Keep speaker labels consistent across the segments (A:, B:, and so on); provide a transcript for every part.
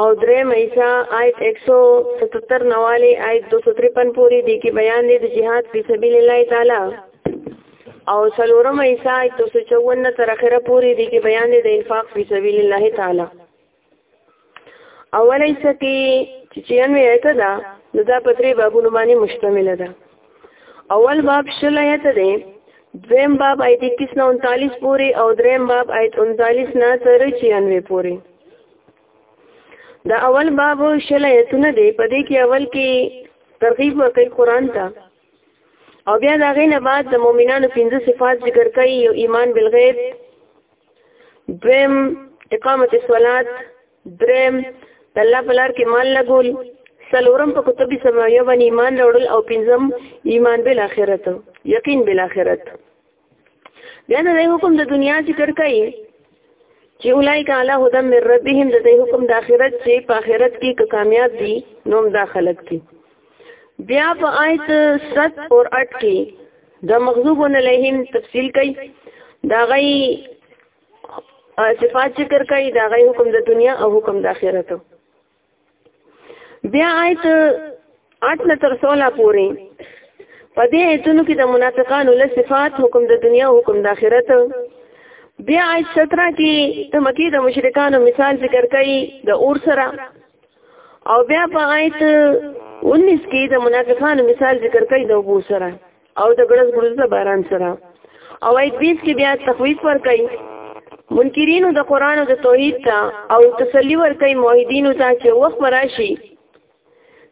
A: او درې مېشا آیت 177 نواله آیت 253 پوری دی کې بیان دی د جهاد په سبیل الله تعالی او څلورم مېشا آیت 254 تر اخره پوری دی کې بیان دی د انفاق په سبیل الله تعالی اول ایسه کې چې 96 ایت ده نو دا په درې بابونو باندې مشتمل ده اول باب شل آیت دی دویم باب آیت 21 نه 39 پورې او دریم باب آیت 39 نه تر 96 پورې دا اول باب شل آیتونه دی په دې کې اول کې ترغیب ورکړي قران ته او بیا دا غینه بعد د مؤمنانو پنځه صفات ذکر کوي یو ایمان بالغیب دویم اقامت الصلات درم د الله په لار کې مال لګول سلورم په کتب سماویه باندې ایمان راوړل او پنځم ایمان بل اخرت یقین بل اخرت بیا د حکم د دنیا ذکر کوي چې اولایک علی هدم من ربهم د دې حکم د اخرت چې په اخرت کې که کامیاب دي نوم دا خلق دي بیا په آیت 7 او 8 کې د مغضوب علیهم تفصیل کوي دا غي صفات ذکر کوي دا غي حکم د دنیا او حکم د آخرت بیا آیت 8 نه تر 16 پورې په دې ایتونو کې د منافقانو له صفات حکم د دنیا او حکم د آخرت بیا آیت 17 کې د مکی د مشرکانو مثال ذکر کوي د اور سره او بیا په آیت 19 کې د منافقانو مثال ذکر کوي د ابو سره او د ګړز ګړز د باران سره او ایت 20 کې بیا تخویف ور کوي منکرینو د قران او د توحید ته او تسلی ور کوي موحدینو ته چې وخت راشي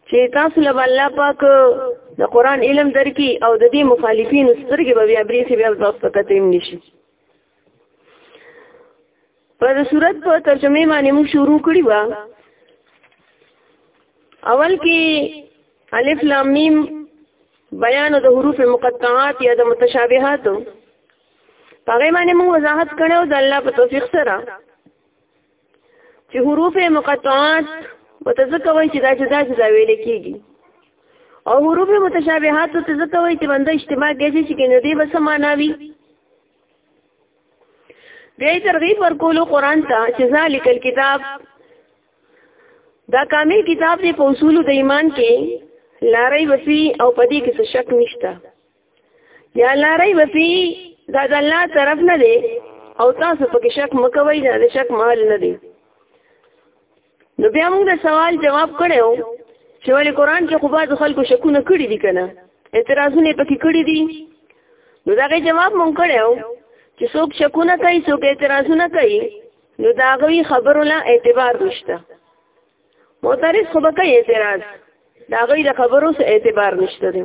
A: چې تاسو له الله پاک د قران علم درکې او د دې مخالفینو سترګې به بیا بریسي بیا تاسو ته تیم نشي پر صورت په ترجمه باندې موږ شروع کړی و اول کې الف لام میم بیان د حروف مقطعات یا د متشابهات هغه باندې موږ وضاحت کړو د الله په توفیق سره چې حروف مقطعات متذکر وایي چې دا جدا جدا ویل کېږي او حروف متشابهات ته ځکه وایي چې بنده اجتماع کوي چې کنه دې بس معنا وي بیا ترغیب ورکولو قران ته چې ذالک الكتاب دا کامل کتاب دی په اصول د ایمان کې لاري وسی او پدې کې څه شک نشته یا لاري وسی دا د الله طرف نه دی او تاسو په کې شک مکوئ دا د شک مال نه دی نو بیا موږ د سوال جواب کړو چې ولې قران کې خو باز خلکو شکونه کړی دي کنه اعتراضونه پکې کړی دي نو دا غي جواب مونږ کړو چې څوک شکونه کوي څوک اعتراضونه کوي نو دا غوي خبرو لا اعتبار نشته معترض خو به کوي اعتراض دا غوي د خبرو سره اعتبار نشته دی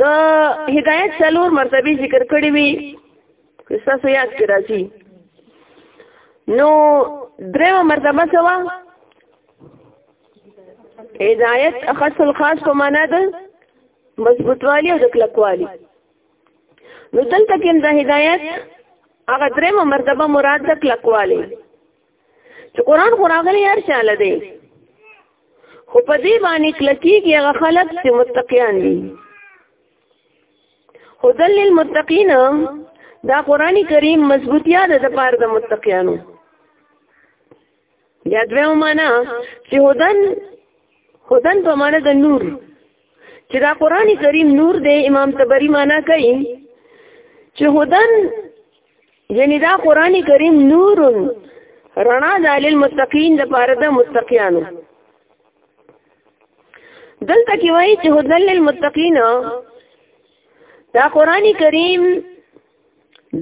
A: د هدایت څلور مرتبه ذکر کړې وي تاسو یاد کې راځي نو درېمه مرتبه څه وه هدایت خاص الخاص په معنا ده مضبوطوالی او د کلکوالی نو دلته کې د هدایت هغه درېمه مرتبه مراد ده کلکوالی چې قران خو راغلی هر چاله دی خو په دې باندې کلکیږي هغه خلک چې متقیان دي هدل للمتقین دا قرآنی کریم مضبوطیا ده د پاره د متقیانو یا دویو معنا چې هدن هدن په معنا د نور چې دا قرآنی کریم نور دی امام تبری معنا کوي چې هدن یعنی دا قران کریم نور رڼا د للمتقین د پاره د متقینانو دلته کې وایي چې هدل للمتقین دا قران کریم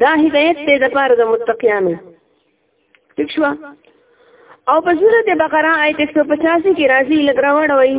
A: دا هدایت ته د پاره د متقینانو ٹھیک شو او په سورته بقره آیت 185 کې راځي لګراوړ وایي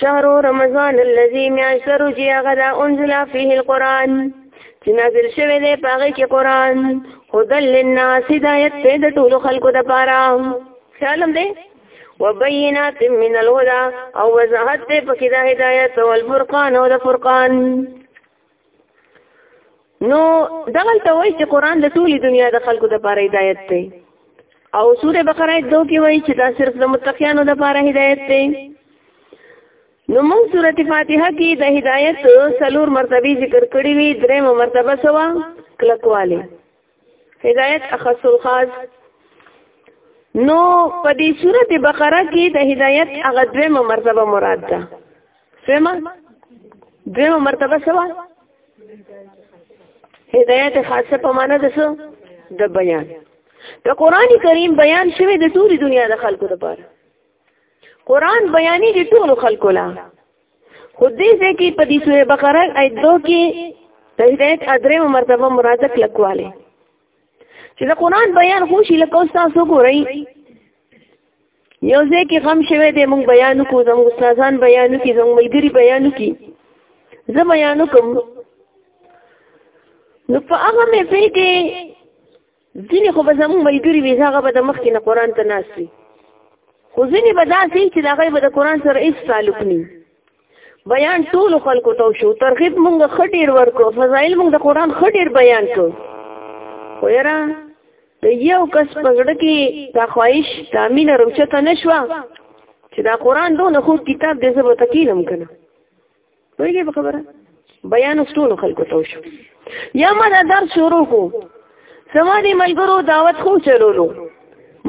A: شهر رمضان الذي میاشتر چې هغه دا انزل فيه القرآن چې نازل شوی دی په هغه کې قرآن هدل للناس هدایت دی د ټولو خلکو لپاره خیالم دی وبينات من الهدى او وضاحت په کې د هدایت او الفرقان او د فرقان نو دغه ته وایي چې قران د ټولي دنیا د خلکو لپاره هدایت دی او سوره بقره دو کې وایي چې دا صرف د متقینو لپاره هدایت دی نو موږ سوره فاتحه کې د هدایت څلور مرتبه ذکر کړې وي درېمه مرتبه سوا کلکواله هدایت اخص الخاص نو په دې سورته بقره کې د هدایت هغه دویمه مرتبه مراد ده سمه دویمه مرتبه سوا هدایت خاصه په معنا ده څه د بیان د قران کریم بیان شوی د ټولې دنیا د خلکو لپاره قران بیانې د ټولو خلکو لپاره خو دې ځای کې په دې سورې بقره آیت دو کې د هدایت ادرې مرتبه مراده کلکواله چې د قران بیان خو شي لکه تاسو ګورئ یو ځای کې غم شوه دې موږ بیان کو زموږ استادان بیان کی زموږ ملګری بیان کی زه بیان کوم نو په هغه مې فکر کې ځینې خو به زموږ ملګري وي هغه به د مخکې نه قرآن ته ناست وي خو ځینې به داسې وي چې د هغوی به د قرآن سره هېڅ تعلق نه وي بیان ټولو خلکو ته وشو ترغیب مونږ ښه ډېر ورکړو فضایل مونږ د قرآن ښه ډېر بیان کړو خو یاره د یو کس په زړه کې دا خواهش دا مینه روچته نه شوه چې دا قرآن دونه خوږ کتاب دی زه به ته کینم که نه پوهیږي په خبره بیان ټول خلکو ته شو یا ما دا درس شروع کو سما دي ملګرو دعوت خو چلولو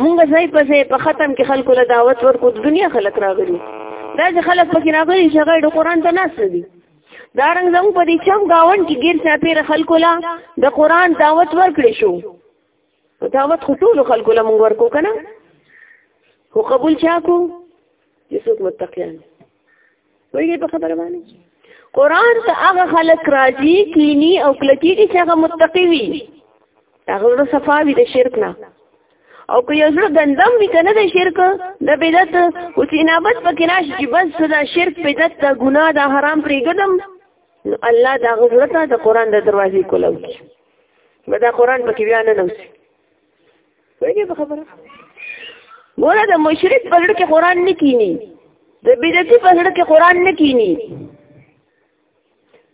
A: مونږ ځای په ځای په ختم کې خلکو له دعوت ورکو د دنیا خلک راغلي دا چې خلک پکې راغلي چې غیر قرآن ته ناس دي دا رنګ زموږ په دې چم گاون کې غیر چاپیر خلکو لا د قرآن دعوت ورکړي شو دعوت خو ټول خلکو له مونږ ورکو کنه خو قبول چا کو چې څوک متقیان ویږي په خبره باندې قران ته هغه خلک راځي کینی او کلکی کی چې هغه متقی وي هغه له صفاوی د شرک نه او که یو ځل ګندم وی کنه د شرک د بدعت او چې نابت پکې ناش چې بس دا شرک بدعت دا ګناه دا حرام پرېګدم نو الله دا غوړه د قران د دروازې کولاوي بدا قران پکې بیا نه نوسي وایي په خبره ګوره د مشرک په لړ کې قران نه کینی د بدعتي په لړ کې قران نه کینی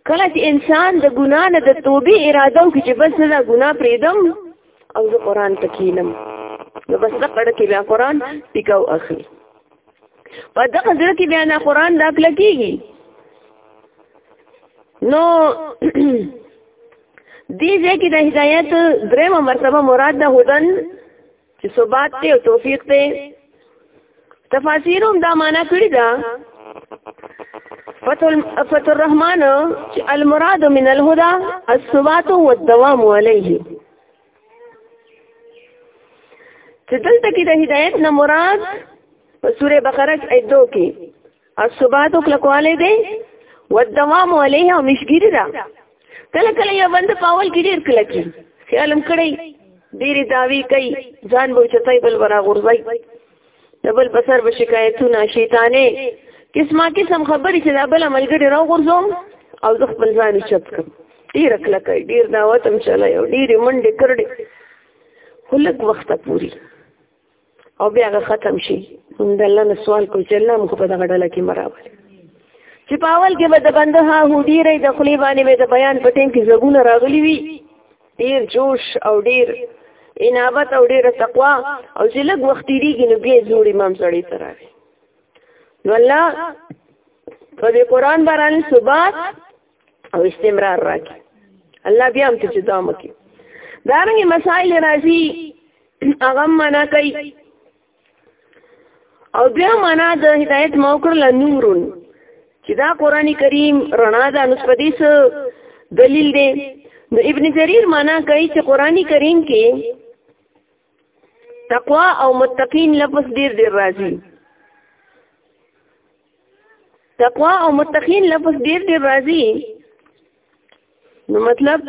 A: کله چې انسان د ګنا نه د توبې اراده وکړي چې بس نه ګنا پریدم او زه قران ته کینم نو بس د قړ کې بیا قران ټیکاو اخلي په دغه ځل کې بیا نه قران داخله کیږي نو دې ځکه د هدایت درېمه مرتبه مراد د هدن چې ثبات ته او توفیق ته تفاسیر هم دا معنا کړی دا فتح الرحمن چې المراد من الهدى الثبات والدوام عليه چې دلته کې د هدایت نه مراد په سوره بقره کې ایتو کې الصبات کلکواله دی والدوام عليه او مشګيري دا کله کله یو بند پاول کې ډیر کله کی خیالم کړی ډیری داوی کوي ځان به چتای بل ورا غورځي دبل بسر به شکایتونه شیطانې قسمه قسم خبرې چې دا بل عملګری را غورځوم او زه خپل ځان چت کوم ډیر کله کوي ډیر دعوت هم چلای او ډیر منډه کړې خلک وخت پوری او بیا هغه ختم شي هم د الله نه سوال کوي چې الله موږ په دغه ډله کې مراول چې په اول کې به د بنده ها هو ډیرې د خلی باندې به د بیان په ټیم کې زګونه راغلي وي ډیر جوش او ډیر انابت او ډیر تقوا او چې لږ وخت تیریږي نو بیا جوړ امام سړی ته راغی نو الله په دې قران باندې ثبات او استمرار راکړي الله بیا هم ته چې دوام وکړي دا رنګه مسائل راځي هغه معنا کوي او بیا معنا د هدایت موکر ل نورون چې دا قران کریم رڼا ده نو په دې دلیل دی نو ابن جریر معنا کوي چې قران کریم کې تقوا او متقین لفظ ډیر ډیر راځي تقوا او متقین لفظ ډیر ډیر راځي نو مطلب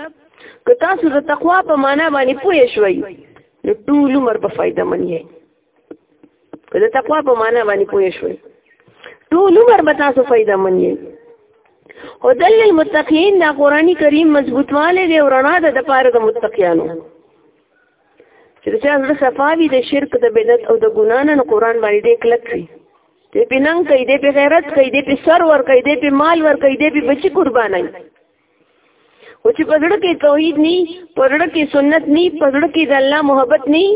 A: که تاسو د تقوا په معنا باندې پوه شئ نو ټول عمر په فائدہ من یې که د تقوا په معنا باندې پوه شئ ټول عمر به تاسو فائدہ من یې او دل المتقین دا قرآنی کریم مضبوطواله دی او رڼا ده د پاره د متقیانو چې د چا زړه صفا وي د شرک د بدعت او د ګنا نه نو قرآن باندې ډېر کلک وي دی پې ننګ کوي دی پې غیرت کوي دی پې سر ورکوي دی پې مال ورکوي دی پې بچي قربانوي خو چې په زړه کې توحید نی په زړه کې سنت نی په زړه کې د الله محبت نی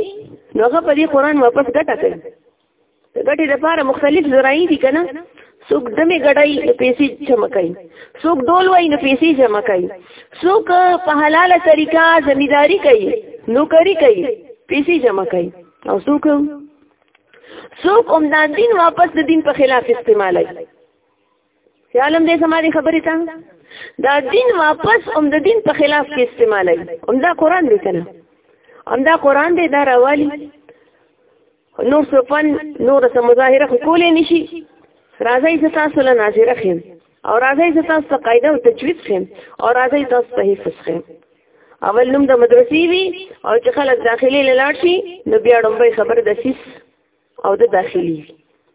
A: نو هغه په دې قرآن واپس ګټه کوي ګټې لپاره مختلف ذرایع دي کنه څوک دمه ګډای نو پیسې جمع کوي څوک ډول وای نو پیسې جمع کوي څوک په حلاله طریقه زمیداری کوي نوکری کوي پیسې جمع کوي او څوک څوک هم دا دین واپس د دین په خلاف استعمالوي خیالم دې سما دي خبرې ته دا دین واپس هم د دین په خلاف کې استعمالوي هم دا قران دی کنه هم دا قران دی دا راوالي نور سفن نور سم مظاهره کولې نشي راځي چې تاسو له ناظره خیم او راځي چې تاسو په قاعده او تجوید خیم او راځي تاسو په حفظ خیم اول نوم د مدرسې وی او چې خلک داخلي لاړ شي نو بیا ډومبه خبر د سیس او د داخلي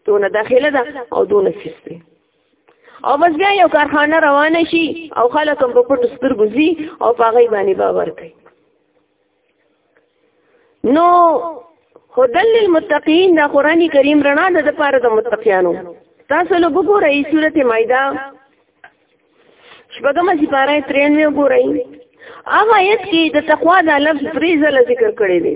A: دونه داخله ده او دونه فیس دی او بس بیا یو کارخانه روانه شي او خلک هم په پټو سترګو ځي او په هغې باندې باور کوي نو هدل للمتقین دا قرآنی کریم رڼا ده د پاره د متقیانو تاسو له وګورئ سورته مائده شپږم سپاره 93 وګورئ هغه آیت کې د تقوا د لفظ پرې ځله ذکر کړی دی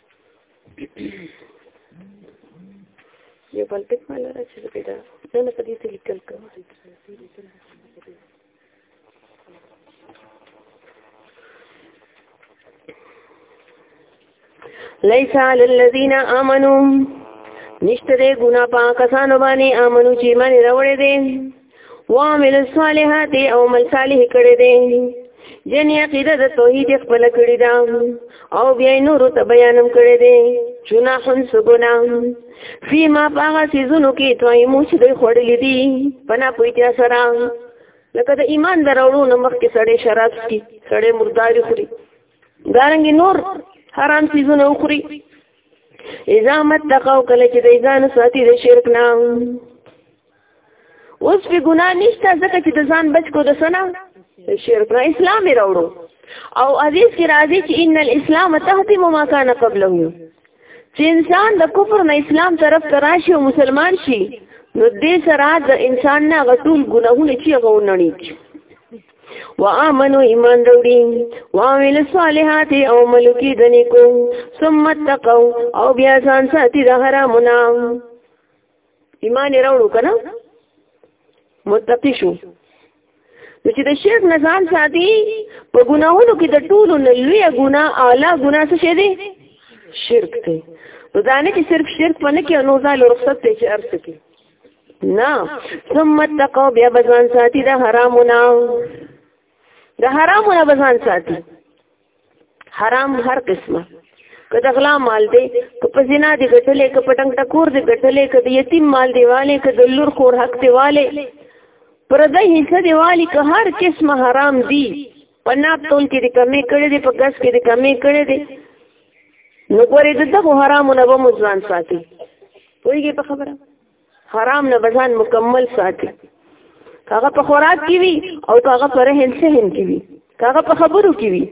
A: یو بل پک مال را چې پیدا نه نه پدې ته لیکل کوم ليس على الذين امنوا نشته ګنا پاکستان باندې امنو چې من راوړې دي وعمل الصالحات او عمل صالح کړی دی جن عقیده د توحید خپل کړی دا او بیا نور ته بیانم کړی دی چنا هم سګنا فيما باغ سيزونو کې توي مو چې دوی خړلې دي پنا پويتیا سره لکه د ایمان دراوړو نمخ کې سړې شراب کی سړې مرداري خوري دارنګ نور حرام سيزونه خوري اذا متقوا کله چې د ځان ساتي د شرک نه اوس په ګناه نشته ځکه چې د ځان بچ کو د سنا شرک نه اسلام راوړو او حدیث کې راځي چې ان الاسلام تهدم ما كان قبله چې انسان د کفر نه اسلام طرف ته راشي او مسلمان شي نو دې سره د انسان نه غټول ګناهونه چې غوونړي وآمنو ایمان روڑی وعمل صالحات او ملکی دنکو ثم اتقو او بیا ځان ساتي د حرامنا ایمان یې راوړو که نه متقي شو نو چې د شرک نه ځان ساتي په ګناهونو کې د ټولو نه لویه ګناه اعلی ګناه څه شی دی شرک دی نو دا نه چې صرف شرک په نه کې نو ځای له رخصت دی چې هر څه کې نه ثم اتقوا بیا به ځان ساتي د حرامونه د حرامونه به ځان ساتي حرام هر قسمه که د غلا مال دی که په زنا دی ګټلې که په ټنګ ټکور دی ګټلې که د یتیم مال دی والي که د لور خور حق دی والي پردی حصہ دی والي که هر قسمه حرام دی په ناب تول کې د کمی کړي دی په ګس کې د کمی کړي دی نو ګورې دغه حرامونه به مو ځان ساتي وایي په خبره حرام نه بزان مکمل ساتي کاغه په خوراک کې وي او کاغه پر هن سهن کې وي کاغه په خبرو کې وي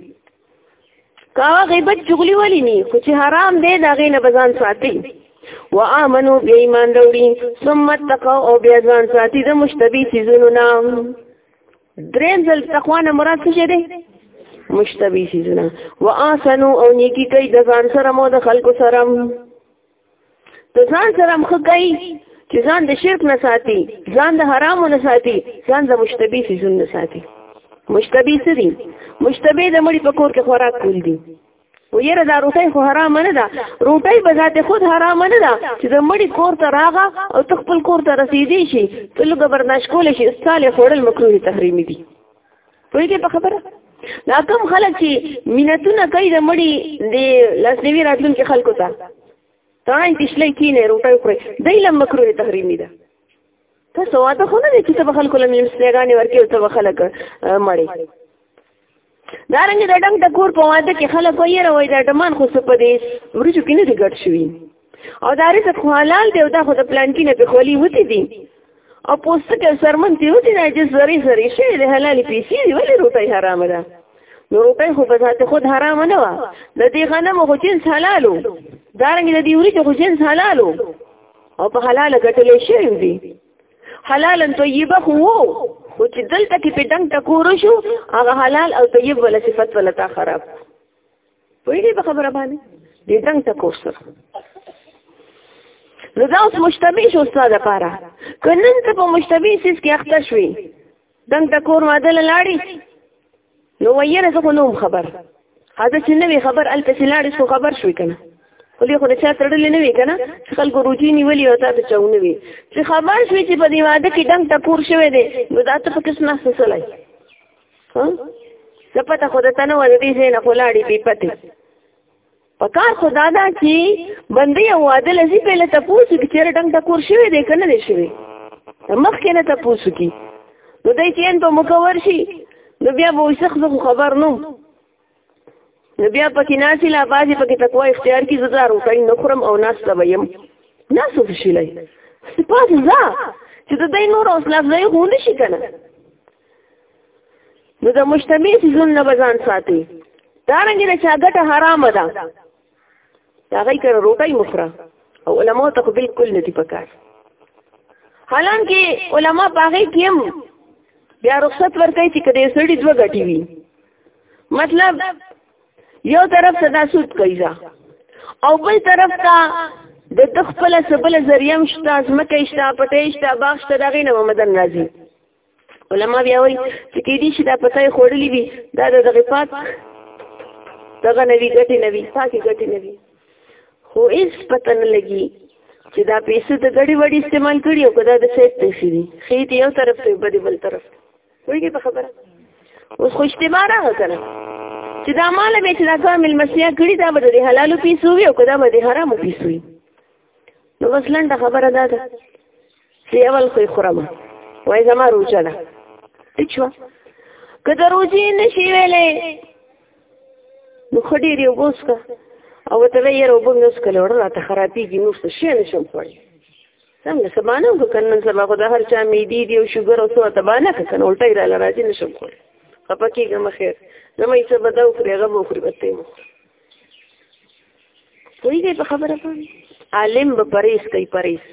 A: کاغه غیبت چغلی ولی ني خو چې حرام دی دا غي نه بزان ساتي وآمنو بیا ایمان راوړي ثم تقوا او بیا ځان ساتي د مشتبه سيزونو نام دریم ځل تقوا نه مراد څه دی مشتبه سيزونه وآسنو او نیکی کوي د ځان سره مو د خلکو سره ته ځان سره مخ کوي چې ځان د شرک نه ساتي ځان د حرامو نه ساتي ځان د مشتبه سيزون نه ساتي مشتبه څه دي مشتبه د مړي په کور کې خوراک کول دي و یره دا روټۍ خو حرام نه ده روټۍ به ذات خود حرام نه ده چې د مړي کور ته راغه او تخپل کور ته رسیدي شي ته لږه برداشت کول شي استاله خوړل مکروه تحریمي دي پوهیږي په خبره دا کوم خلک چې مینتونه کوي د مړي د لاسنیوي راتلونکي خلکو ته تا یې تشلې کینې روټه کړې دای لم مکروه تحریمی ده ته سوا ته خو نه دې چې په خلکو لم یې سلګانې ورکې او ته خلک مړي دا رنګ د ډنګ د کور په واده کې خلک وایي راوي دا ډمان خو څه په دې ورجو کې نه دي ګټ شوی او دا رزق خو حلال دی او دا خو د پلانکی نه په خولی وتی دی او پوستکه سرمن دی وتی نه چې زری زری شي د حلال پیسې دی ولې روټي حرام ده نو روټي خو په ذات خود حرام نه و د دې غنم خو جنس حلالو دارنګ د دې وریجو خو جنس حلالو او په حلال ګټل شي دی حلال طیبه خو خو چې دلته کې په دنګ ټکور شو هغه حلال او طیب ولا صفت ولا تا خراب وای دې په خبره باندې دې څنګه تاسو سره نو دا اوس مشتبه شو استاد لپاره کنن ته په مشتبه سیس کې اخته شوي دنګ د کور ماده لاړی نو ویره زه نوم خبر هدا چې نوې خبر ال پسې لاړې سو خبر شوې کنه ولې خو د چا تړلې نه وی کنه چې خلکو روجي نیولې او تا ته چاونه وی چې خبر شوې چې په دې واده کې دنګ ټکور شوې دي نو دا ته په کس نه سسلای څه پته خو د تنه ور دي زینه کولاړي بي پته پکار خدا دا چې بندي او عادل زی په لته پوسو کې چیرې ټنګ ټکور شوی دی کنه دی شوی مخ کې نه ته پوسو کې نو دای چې ان په مکور شي نو بیا به وسخ خبر نو نو بیا پکې ناسې لا بازي پکې تقوا اختیار کی زړه روټای نه خورم او ناس ته ویم ناسو فشلای سپاس زا چې د دې نور اوس لفظي غوند شي کنه نو د مشتمه سيزون نه بزان ساتي دا رنګ نه چاګټه حرام ده دا غي کړه روټي مخره او علما ته خو بالکل نه دي پکار حالانکه علما باغې کېم بیا رخصت ورکړي چې کده سړي دوه غټي وي مطلب یو طرف ته دا سود کوي او بل طرف ته د تخپل سبل ذریعہ مشته ځمکه شته پټې شته باغ شته دغه نه مدن راځي علما بیا وایي چې کې دي چې دا پتاي خوړلې وي دا د دغه پات دغه نوی ګټي نوی پاکي ګټي نوی خو هیڅ پته نه لګي چې دا پیسې د ګړي وړي استعمال کړي او کدا د سیټ پیسې دي خې دې یو طرف ته بده بل طرف وایي په خبره اوس خو اشتباه راغله کنه چې دا مال به چې دا کامل مسیا کړی دا به د حلالو پیسو وي او کدا به د حرامو پیسو وي نو بس لنډه خبره دا ده چې اول خو یې خورم وایي زما روژه ده ټیک شوه که د روژې نه شي ویلی نو ښه ډېر یې اوبه وڅښه او ورته وایي یاره اوبه مې وڅښلې وړه راته خرابېږي نور څه شی نه شم خوړی څنګه سبا نه وکړه که نن سبا خو د هر چا معدې دي او شوګر او څه ورته به نه کړه که نه الټه یې راله راځي نه شم خوړی خفه کېږه مه خیر زما یې څه به دا وخوري هغه به وخوري به ته یې وخوري کوئی دې په خبره باندې عالم به پریس کوي پریس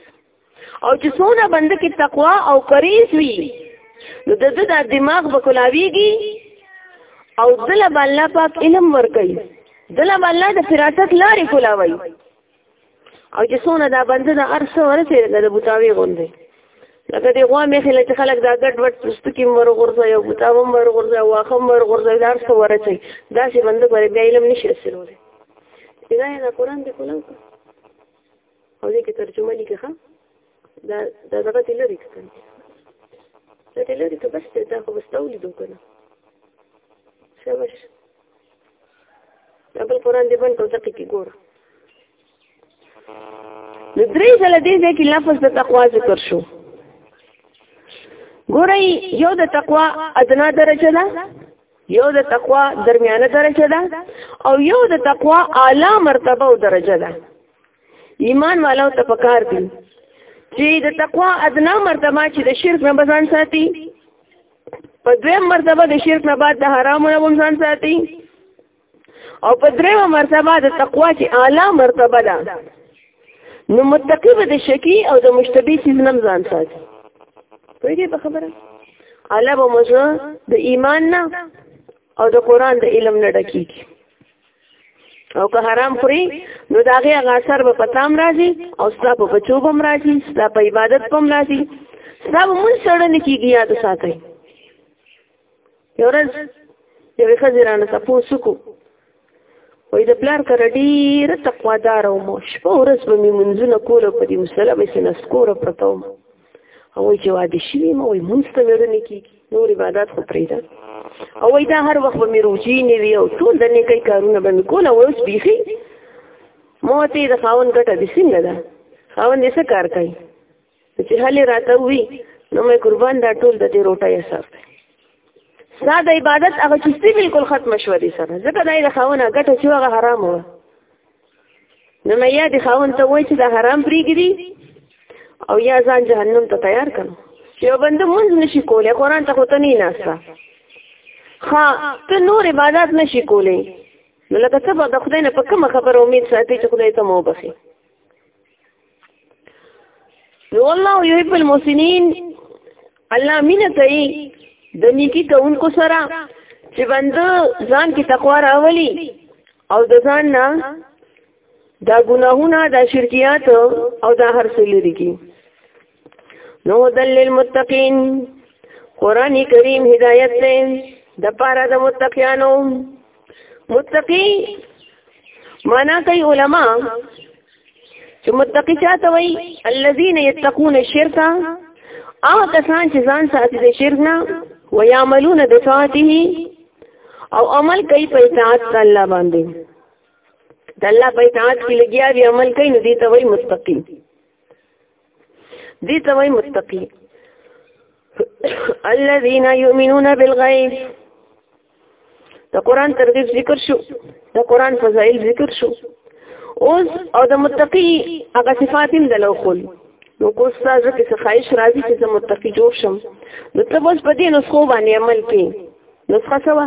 A: او چې څونه بنده کې تقوا او پریس وي نو د دې د دماغ به کولاویږي او دله الله پاک علم ورکړي دله الله د فراست لارې کولاوي او چې څونه دا بنده د هر څه ورسې د بوتاوي غوندې لکه دی غوا مې خلک خلک دا ګډ وډ پستکی مر غورځي او بوتاو مر غورځي او واخه مر غورځي دا څه ورسې دا چې بنده پر بیا علم نشي رسولای دا یې دا قران دی کولاو او دې کې ترجمه لیکه ښه دا دا دغه دې لري کړم دا دې لري ته بس دا خو بس تولید وکړه شابه بل قرآن دی بل کو تقی کی ګور د درې ځله دې ځکه لفظ د تقوا ذکر شو ګورئ یو د تقوا ادنا درجه ده یو د تقوا درمیانه درجه ده او یو د تقوا اعلی مرتبه او درجه ده ایمان والو ته پکار دي چې د تقوا ادنا مرتبه چې د شرک نه بزان ساتي په دویم مرتبه د شرک نه بعد د حرامو نه ځان ساتي او په دریمه مرتبه د تقوا چې اعلی مرتبه ده نو متقی به د شکی او د مشتبه سیز نم ځان ساتي پوهیږئ په خبره اعلی به مزه د ایمان نه او د قران د علم نه ډکیږي او که حرام خوري نو دا غي هغه اثر به پتام راځي او ستا په بچو بم راځي ستا په عبادت بم راځي ستا به مون سره نه کیږي یاد ساتي یو ورځ یو خزرانه تاسو کو وای د پلار کر ډیر تقوا دار او مو شپه ورځ به می منځونه کول په دې مسله به سنسکور پرتاو هغوی چې واده شوي نو وایي مونځ ته ویده نه کېږي نور عبادات خو پرېږده او وایي دا هر وخت به مې روژې نه وي او ټول د نیکۍ کارونه به مې کول او اوس بیخي ما ته یې د خاوند ګټه دې څنګه ده خاوند یې څه کار کوي چې هلې راته وي نو مې قربان دا ټول د دې روټۍ حساب دی ستا د عبادت هغه چستي بالکل ختمه شوه دې سره ځکه دا یې د خاوند ګټه چې هغه حرامه وه نو مې یا د خاون ته وای چې دا حرام پریږدي او یا ځان جهنم ته تیار کړو چې یو بنده مونږ نشي کولای قرآن ته خو ته نه ناسته ها ته نور عبادت نشي کولای نو لکه څه به د خدای نه په کومه خبره امید ساتي چې خدای ته مو بخي نو الله یحب المحسنین الله مینه کوي د نیکی کوونکو سره چې بنده ځان کې تقوا راولي او د ځان نه دا ګناهونه دا شرکیات او دا هر څه لري کی نو دل للمتقین قران کریم هدایت ته د پاره د متقینو متقی معنا کوي علما چې متقی چاته وایي الذين يتقون الشرك هغه کسان چې ځان ساتي د شرک نه ويعملون بطاعته او عمل کوي په اطاعت الله باندې د الله په اطاعت کې لګیا وي عمل کوي نو دې ته وایي متقی دي ته وایي متقي الذين يؤمنون بالغيب د قران ترغیب ذکر شو د قران فضایل ذکر شو اوس او د متقی هغه صفات هم دلو خل نو کو استاد کې څه خواهش راځي چې زه متقی جوړ شم نو ته اوس په دې نسخو باندې عمل کې نسخه سوا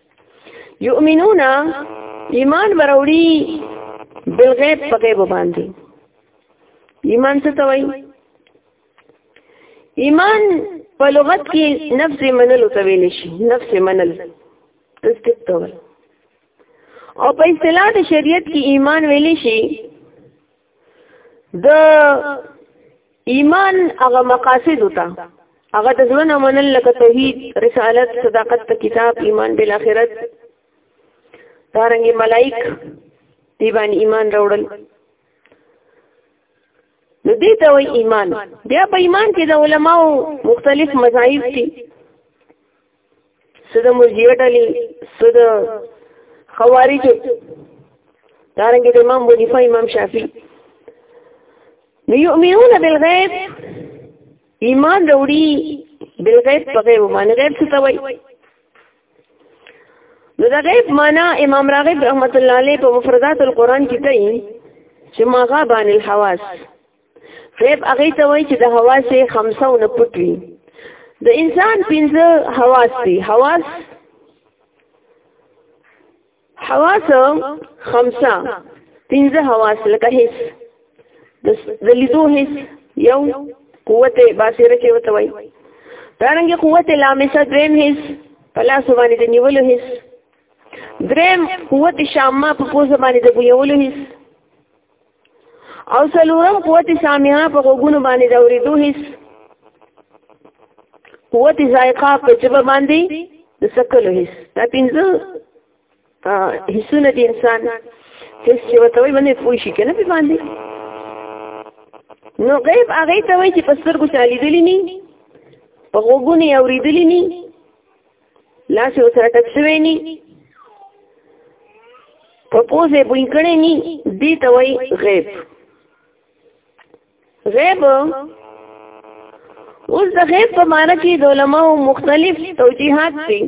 A: یؤمنون ایمان وروړي بالغیب په غیب باندې ایمان څه ته وایي ایمان په لغت کې نفس منل ته ویل شي نفس منل تصدیق ته وایي او په اصطلاح د شریعت کې ایمان ویل شي د ایمان هغه مقاصد وتا هغه د ځونه منل لکه توحید رسالت صداقت ته کتاب ایمان بل اخرت دارنګ ملائک دی باندې ایمان راوړل نو دې ته وایي ایمان بیا په ایمان کې د علماو مختلف مذاهب دي سده مرجیه ډلی سده خوارج دارنګه د امام بنیفه امام شافعي یؤمنون بالغیب ایمان وروړي بالغیب په غیب باندې غیب څه وایي نو دا غیب معنا امام راغب رحمت الله علیه په مفردات القرآن کې کوي چې ما غاب عن الحواس فیب هغه ته وایي چې د حواس خمسه نه پټ وي د انسان پنځه حواس دي حواس حواس خمسه پنځه حواس لکه هیڅ د لیدو هیڅ یو قوت باصره چې وته وایي دارنګ قوت لامسه دریم هیڅ پلا سو باندې د نیولو هیڅ دریم قوت شامه په پوزه باندې د بویولو هیڅ او سلورم قوت سامعه په غوګونو باندې د اوریدو هیڅ قوت ذایقه په جبه باندې د سکلو هیڅ دا پنځه هیڅونه د انسان هیڅ چې وته وي باندې پوه شي کنه په باندې نو غیب هغه ته وایي چې په سترګو چالیدلی نه په غوګونو اوریدلی نه لاس یې ورسره ټک شوی نی په پوز یې بوی کړی نی دې ته وایي غیب غیب اوس د غیب په معنی کې د علماو مختلف توجیهات دي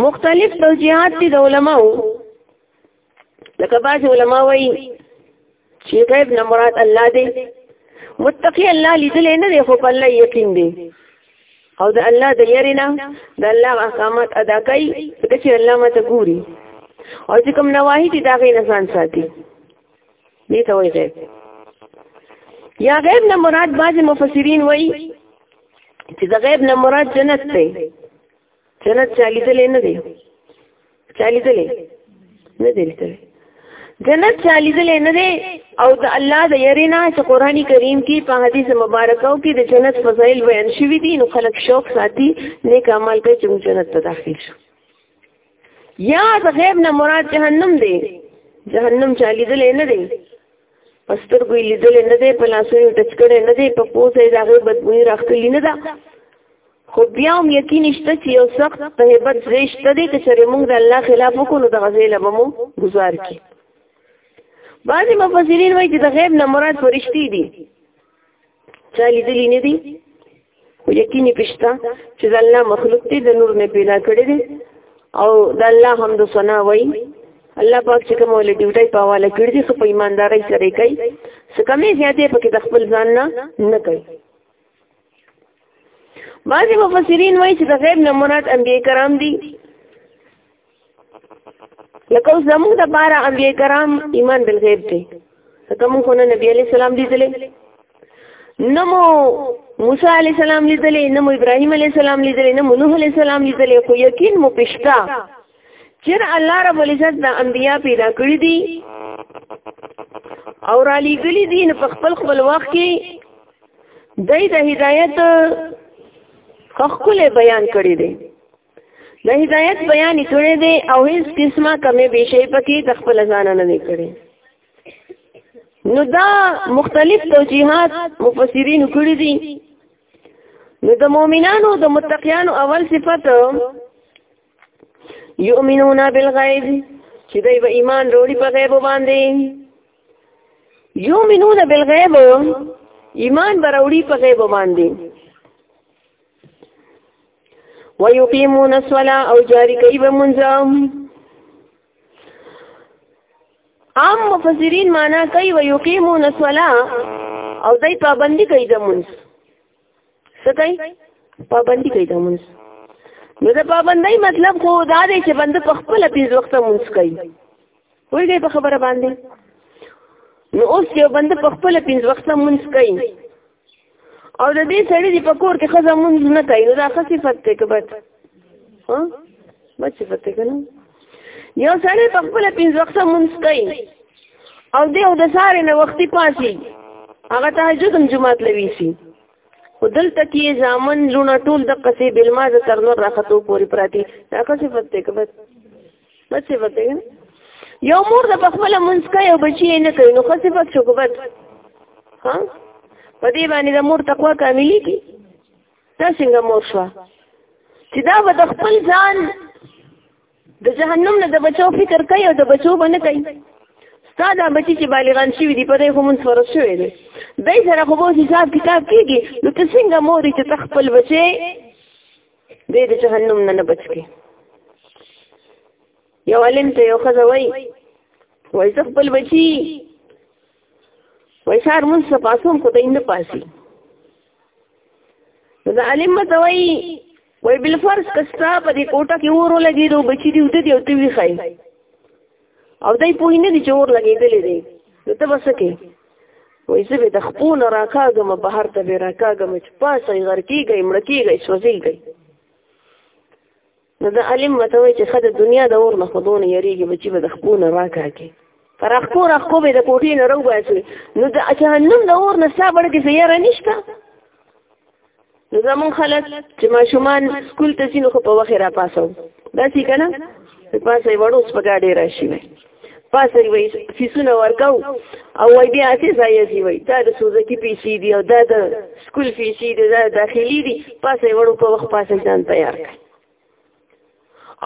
A: مختلف توجیهات دي د علماو لکه بعض علما وایي چې غیب نه مراد الله دی متقی الله لیدلې نه دی خو په الله یقین دی او د الله د یری نه د الله احکامات ادا کوي ځکه چې الله ماته ګوري او چې کوم نواهی دي دا غي نه ځان ساتي دې ته وایي غیب یا غیب نه مراد بعض مفسرین وایي چې د غیب نه مراد جنت دی جنت چا لیدلې نه دی چا لیدلې نه دی لیدلې جنت چا لیدلې نه دی او د الله د یرینا چې قرآني کریم کې په حدیث مبارکاو کې د جنت فضایل بیان شوي دي نو خلک شوق ساتي نیک عمل کوي چې جنت ته داخل شي یا د غیب نه مراد جهنم دی جهنم چا لیدلې نه دی پستر ګوی لیدل نه دی په لاسونو ټچ کړي نه دی په پوزې دا غي بدبوئی راخلی نه ده خو بیا هم یقین شته چې یو سخت په هیبت زیشته دی چې سره موږ د الله خلاف وکړو د غزې له بمو گزار کی بعضی مفسرین وایي چې د غیب نه مراد فرشتي دي چا لیدلی نه دي خو یقیني پښته چې د الله مخلوق دی د نور نه پیدا کړی دی او د الله حمد و ثنا وایي الله پاک چې کوم ولې ډیوټي په حواله کړی دی خو په ایماندارۍ سره کوي څه کمې زیاتې پکې د خپل ځان نه نه کوي بعضې مفسرین وایي چې د غیب نه مراد انبیاء کرام دي لکه اوس زموږ د بار انبیاء کرام ایمان بالغیب دی ځکه موږ نه نبی علی السلام لیدلې نه مو موسی علی السلام لیدلې نه مو ابراهیم علی السلام لیدلې نه مو نوح علی السلام لیدلې خو یقین مو پښتا چر الله رب العزت د انبیاء پیدا کړی دي او را لېږلي دي نو په خپل خپل وخت کې دای د هدایت خخکل بیان کړی دی د هدایت بیان کړی دی او هیڅ قسمه کمی به شي پکې د خپل ځان نه دی کړی نو دا مختلف توجیهات مفسرین کړی دي نو د مؤمنانو د متقیانو اول صفت یؤمنون بالغیب چې دوی به ایمان وروړي په غیب باندې یؤمنون بالغیب ایمان وروړي په غیب باندې ويقيمون الصلاة او جاری کوي به مونږ عام مفسرین معنا کوي ويقيمون الصلاة او دای پابندي کوي د مونږ څه کوي پابندي کوي د مونږ نو د پابندۍ مطلب خو دا دی چې بنده په خپل پیز وخت مونږ کوي وایي په خبره باندې نو اوس یو بنده په خپل پنځ وخت مونږ کوي او د دې سړي دی په کور کې خزه مونږ نه کوي نو دا ښه صفت دی که بد ها بد صفت دی که نه یو سړی په خپله پنځه وخته مونږ کوي او دی او د سارې نه وختي پاسي هغه تهجد هم جومات له ویسي خو دلته کې یې زامن لوڼه ټول د قصې بلمازه تر نور راختو پورې پراتي دا ښه صفت دی که بد بس یې وکړي یو مور د خپل منځ کوي او بچی یې نه کوي نو خو صفت شو کوبت ها په دې باندې د مور تقوا کاملی کی دا څنګه مور شو چې دا به د خپل ځان د جهنم نه د بچو فکر کوي او د بچو باندې کوي ستا دا بچی چې بالغان شوي دي په دې خو مونږ فرض شوی دی دای سره خو به حساب کتاب کیږي نو ته څنګه مورې چې ته خپل بچی دې د جهنم نه نه بچ کی یو علم ته یو خزه وای وای زه خپل بچی وای سار مون څه پاسوم کو دین نه پاسی دا علم ته وای وای بل فرض کستا په دې کوټه کې ورو لګیدو بچی دی ودی او تی وی خای او دای پوه نه دي چې اور لګېدلې دی نو ته بس کې وای زه به د خپل راکاګم بهر ته به راکاګم چې پاسه غر کېږي مړ کېږي سوځيږي نو د عالم مته وای چې خدای دنیا د اور نه خودونه یریږي بچي به د خپل راکاږي پر اخو را خو به د کوټې نه راوباسي نو د جهنم د اور نه سابړ کې زیاره نشته نو زمون خلک چې ماشومان سکول ته ځینو خو په وخت را پاسو دا څه کنه پاسې وړو سپګاډي راشي وي پاسې وي فیسونه ورکاو او وای بیا اسی ځای سی وي دا د سوزکی پیسې دی او دا د سکول پیسې دی دا داخلي دی پاسې وړو په وخت پاسې ځان تیار کړ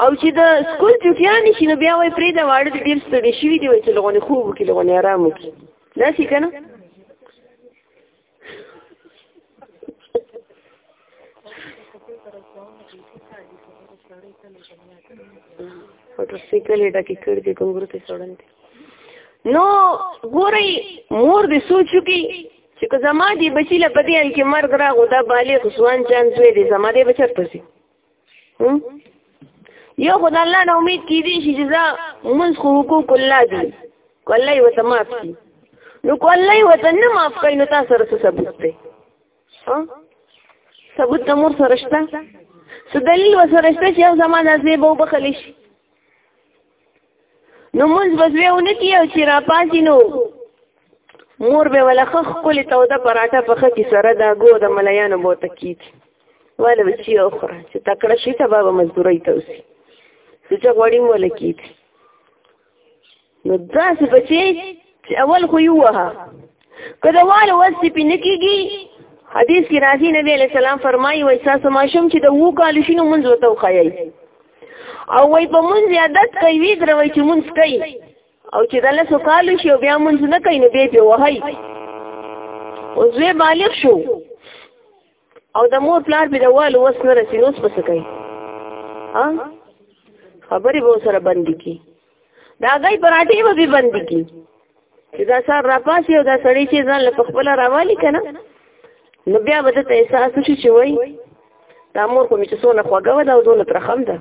A: او چې د سکول چټیان شي نو بیا وای پرې دا واړه د ډیر ستړي شي دی چې لغونه خوب کې لغونه آرام وکړي دا څه کنه موټرسایکل یې ډکې کړې دي کوم ګروپ یې سړن دي نو ګورئ مور دې سوچ وکړي چې که زما دې بچي له په دې حال کې مرګ راغو دا بالغ ځوان جان زوی دی زما دې به چېرته ځي یو خدای الله نه امید کیدی شي چې دا موږ خو حقوق الله دي کله یو ته معاف کی نو کله یو ته نه معاف کین نو تاسو سره ثبوت دی ها ثبوت تمور سره شته څه دلیل وسره شته چې یو زمانه زیبو بخلی شي نو مونږ بس به ونه کیو چې را پاتې نو مور به ولا خخ کولې توده پراټه په خکې سره دا ګو د ملایانو بو تکیت ولا بچي اخرى چې تکړه شي ته بابا مزدوري ته اوسي چې غوړی مو لکیت نو داسې بچي چې اول خو یو وها کله واره وسې پې نه کېږي حدیث کې راځي نبی علیہ السلام فرمایي وای تاسو ماشوم چې د وو کال شینو منځ وته وخایي او وای په منځ عادت کوي وی دروي چې منځ کوي او چې د لاسو کال شي او بیا منځ نه کوي نو به په وهاي او زه بالغ شو او د مور پلار به د وال وس نه رسي نو څه کوي ها خبرې به سره بند کی دا غي پراټي به به بند کی چې دا سر را پاسي او دا سړی چې ځان له خپل راوالي کنه نو بیا به ته احساس شي چې وای دا مور کوم چې سونه خوګه ولا او دونه ترخم ده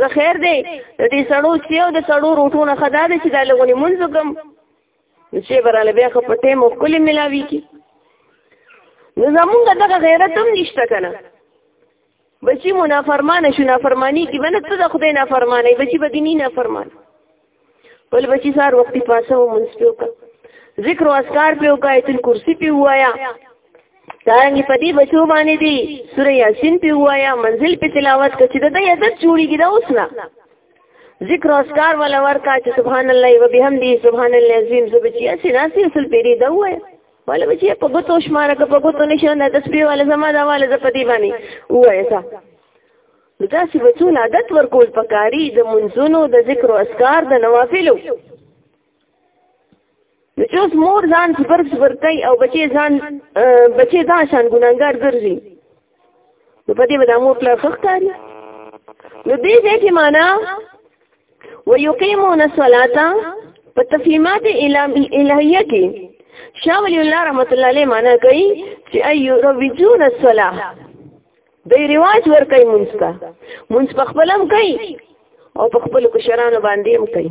A: زه خیر دی د دې سړو چې او د سړو روټونه خدای دې چې دا لغونی منځ کوم نو چې براله بیا خو په ټیمو کلی ملاوي کی نو زمونږ دغه غیرت هم نشته کنه بچی مو نافرمانه شو نافرمانی کی بنه ته د خدای نافرمانه بچی به دیني نافرمانه بل بچی سار وخت پاسه و منسپیو کا ذکر او اذکار پیو کا ایتل کرسی پیو وایا دارنګ په دې بچو باندې دی سوره یاسین پیو وایا منزل په تلاوت کچې د دې عادت جوړیږي دا اوس نه ذکر او اسکار ولا ورکا چې سبحان الله و بحمدی سبحان الله عظیم زه بچی اسی ناسی اصل پیری دا وای ولا بچی په ګوتو شماره که په ګوتو نشان د تسبیح ولا زما دا ولا ز پتی باندې وای سا دا سی بچون عادت ورکول پکاري د منځونو د ذکر او اسکار د نوافلو نو چې اوس مور ځان صبر صبر کوي او بچې ځان بچې دا شان ګناهګار ګرځي نو په دې به د مور پلار ښه ښکاري نو دې ځای کې معنا ويقيمون الصلاة په تفهیمات الهیه کې شاه ولی الله رحمت الله علیه معنا کوي چې ايو روجون الصلاة د رواج ور کوي مونږ ته مونږ په خپلم کوي او په خپل کشرانو باندې هم کوي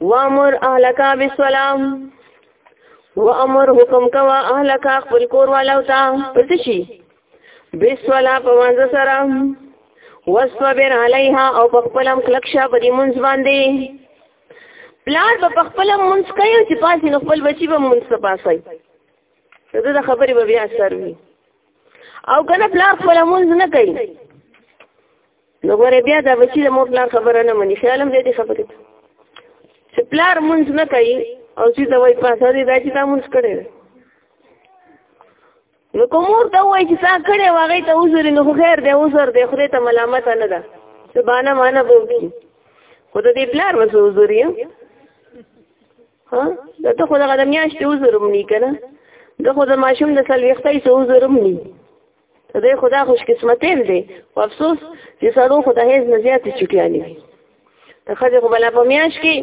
A: وامر اهلک بالسلام وامر حکم کوا اهلک خپل کور والا او تا پس شي بالسلا په وانځ سره وصبر علیها او په خپلم کلک شه په دې منځ باندې پلار په خپلم منځ کوي چې پاسې خپل بچي به منځ پاسي دا خبرې به بیا سروي او کنه پلار خپل مونږ نه کوي نو ګوره بیا دا بچی د مور پلار خبره نه مني خیالم دې خبره چې پلار مونږ نه کوي او چې دا وای پاسه دې دا چې تا مونږ کړی نو کومور ته وای چې تا کړی واغې ته وزر نو خیر دې وزر دې خدای ته ملامت نه ده سبانه معنا بوبي خدای دې پلار وسو وزر یې ها دا ته خو دغه د میاشتې عذر هم نی که نه ده خو د ماشوم د څلوېښتۍ څه عذر هم نی ته دی خو دا خوش قسمتۍ هم دی خو افسوس چې سړو خو د حیض نه زیاتې چټیانې وي د ښځې خو بلا په میاشت کې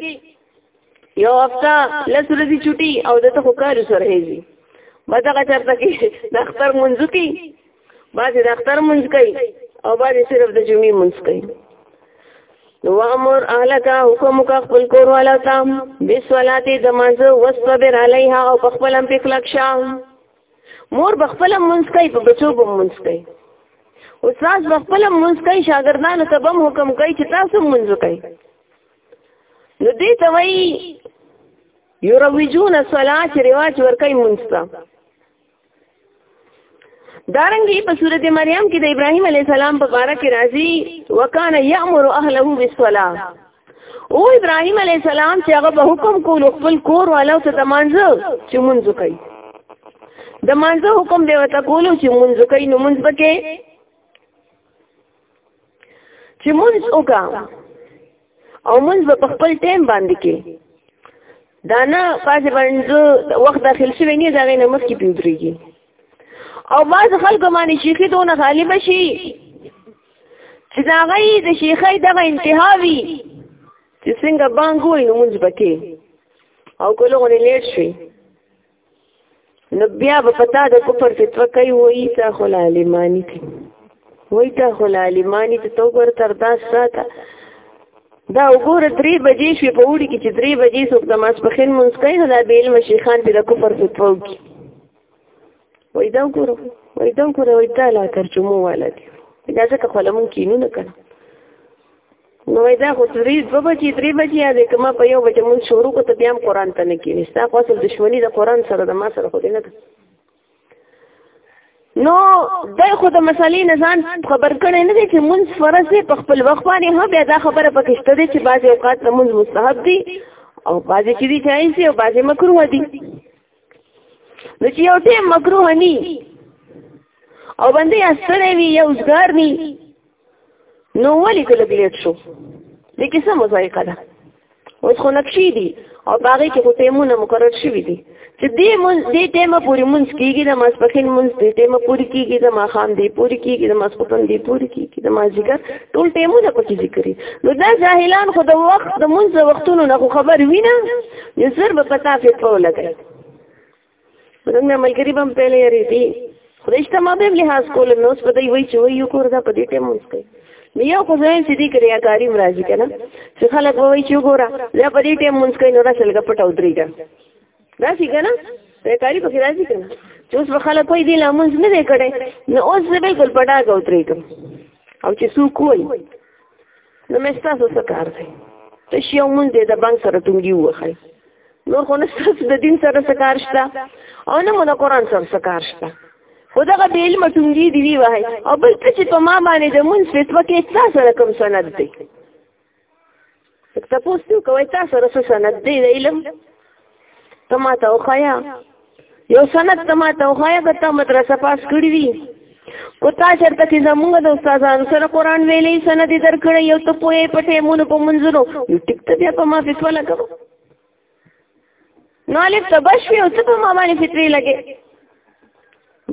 A: یو هفته لس ورځې چټي او د ته خو کار سره حیض وي بدغه چرته کې د اختر منځو کې بعضې د اختر مونځ کوي او بعضې صرف د جمعې مونځ کوي نو وامر اهلک حکم کا خپل کور والا تا بسولات دماز وصبر علیها او خپلم په کلک شا مور بخپلم مونږ کوي په بچو به مونږ کوي استاد بخپلم مونږ کوي شاګردانو ته به حکم کوي چې تاسو مونږ کوي نو دې ته وایي یروجون الصلاه چې رواج ورکای مونږ ته دارنګي په سورته مریم کې د ابراهیم علی السلام په اړه کې راځي وکانه یامر اهله بالصلاه او ابراهیم علی السلام چې هغه به حکم کول خپل کور والو ته تمانځو چې مونږ کوي د مانځه حکم دی وته کولو چې مونږ کوي نو مونږ پکې چې مونږ وکا او مونږ په خپل ټیم باندې کې دا نه پاجې باندې وخت داخل شوی نه دا غینه مخکې پیودريږي او باز خلکو باندې شیخي دونه غالب شي چې دا غي د شیخي دغه انتهاوي چې څنګه بانګ وای نو مونږ بکې او کله غونې لیټ شي نو بیا به پتا د کفر فتوا کوي وای تا خو عالمانی ته وای تا خو عالمانی ته تو ګور تر دا ساته دا وګوره درې بجې شوې په وړي کې چې درې بجې څوک د ماسپخین مونږ کوي نو دا بیل مشیخان په د کفر فتوا وکړي وای دا وګوره وای دا وګوره وای دا لا ترجمه والا دي دا ځکه خو لمون کینو نه کړه نو دا خو درې دوه بجې درې بجې یادې که ما په یو بجه مونږ شروع کړو ته بیا هم قرآن ته نه کېنې ستا خو اصل دښمني د قرآن سره د ما سره خو دې نه ده نو دا خو د مسالې نه ځان خبر کړی نه دی چې مونږ فرض دی په خپل وخت باندې هم بیا دا خبره پکې شته دی چې بعضې اوقات لمونځ مستحب دی او بعضې چې دي جایز دی او بعضې مکروه دي نو چې یو ټیم مکروه ني او باندې استړې وي یو ځګار ني نو ولې کله بلیټ شو د کیسه مزایقه ده اوس خو نقشې دي او باغې کې خو ټیمونه مقرر شوي دي چې دې مون دې ټیمه پوری مونږ کیږي د ماسپخین مونږ دې ټیمه پوری کیږي د ماخام دې پوری کیږي د ماسپخین دې پوری کیږي د مازیګر ټول ټیمونه پکې ذکرې نو دا جاهلان خو د وخت د مونږ وختونو نه خبر وینه نو زر به پتا په پو لګي څنګه ملګری بم پهلې یری دي خدایشته ما به لحاظ کول نو اوس پدې وای چې وایو کور دا پدې ټیم اوس کوي نو یو خو ځین چې دې کړیا کاری مرাজি کنه چې خلک وای چې وګوره دا پدې ټیم مونږ کوي نو راسل غپټ او درې دا دا څنګه کنه دا کاری په راځي کنه چې اوس خلک کوئی دی لامونځ نه کړي نو اوس بالکل پټا غوتري کوم او چې سو کوی نو مې ستاسو څه کار دی تش یو مونږ دی د بنګ سره ټونګي وخی نور خو نه ستاسو د دین سره څه کار شته او نه مو د قرآن سره څه کار شته خو دغه بې علمه ټونګي دي وی وای او بل څه چې په ما باندې د مونږ فتوا کې څه سره کوم سند دی تپوس دی کوي تاسو سره څه سند دی د علم ته ما ته وخایا یو سند ته ما ته وخایا که ته مدرسه پاس کړی وي کو تا چرته چې زمونږ د استادانو سره قران ویلې سند درکړې یو ته پوهې پټې مونږ په منځونو یو ټیک ته بیا په ما فیصله کوم نو الف ته بشوي او څه په ما باندې فطري لګي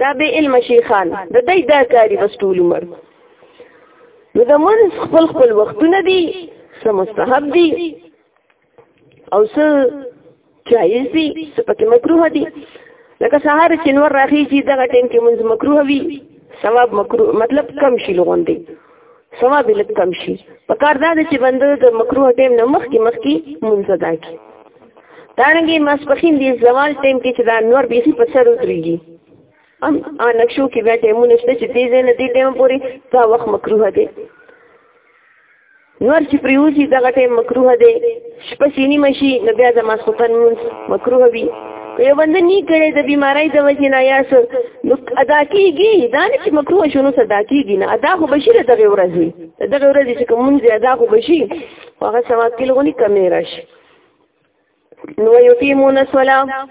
A: دا به علم شیخان د دې دا کاری بس ټول عمر نو د مونږ خپل خپل وختونه دي څه مستحب دي او څه جایز دي څه پکې مکروه دي لکه سهار چې نور راخیږي دغه ټیم کې مونږ مکروه وي ثواب مکروه مطلب کم شي لغون دي ثواب یې لږ کم شي په کار دا ده چې بنده د مکروه ټیم نه مخکې مخکې مونځ ادا کړي دارنګې ماسپخین دی زوال ټیم کې چې دا نور بیخي په سر ودرېږي هم نقشو کې بیا ټیمونه شته چې دې ځای نه دې ټیم پورې دا وخت مکروه دی نور چې پریوزي دغه ټیم مکروه دی شپه چې نیمه شي نو بیا د ماسخوتن مونځ مکروه وي که یو بنده نی کړی د بیمارۍ د وجې نه یا څه نو ادا کېږي دا نه چې مکروه شو نو ادا کېږي نه ادا خو به شي د دغې ورځې د دغې ورځې چې که مونځ ادا خو به شي خو هغه ثواب کې لغوني کمې را شي نو یقیمون الصلاه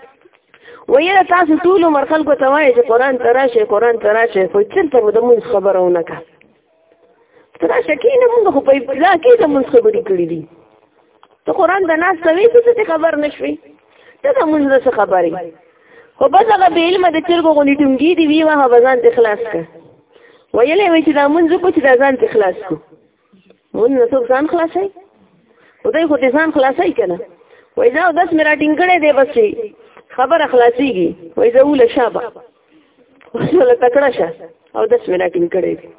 A: ویره تاسو ټول عمر خلکو ته وایي چې قرآن ته راشئ قرآن ته راشئ خو چېرته مو د مونځ خبره ونه کړه ترا شکی نه موږ خو په ابتدا کې د موږ خبرې کړې دي ته قران د ناس ته وې څه خبر نشوي ته د موږ څه خبرې خو بس هغه به علم د چرګو غونډې ټونګې دی وی واه بزان ته خلاص کړ ویلې وی چې دا موږ کو چې دا ځان ته خلاص کو موږ نه څوک ځان خلاصای خدای خو دې ځان خلاصای کنه وای دا داس میرا ټینګړې دی بس خبر خلاصيږي وای زول شابه وسله تکړه شه او 10 منټ کې کړې دي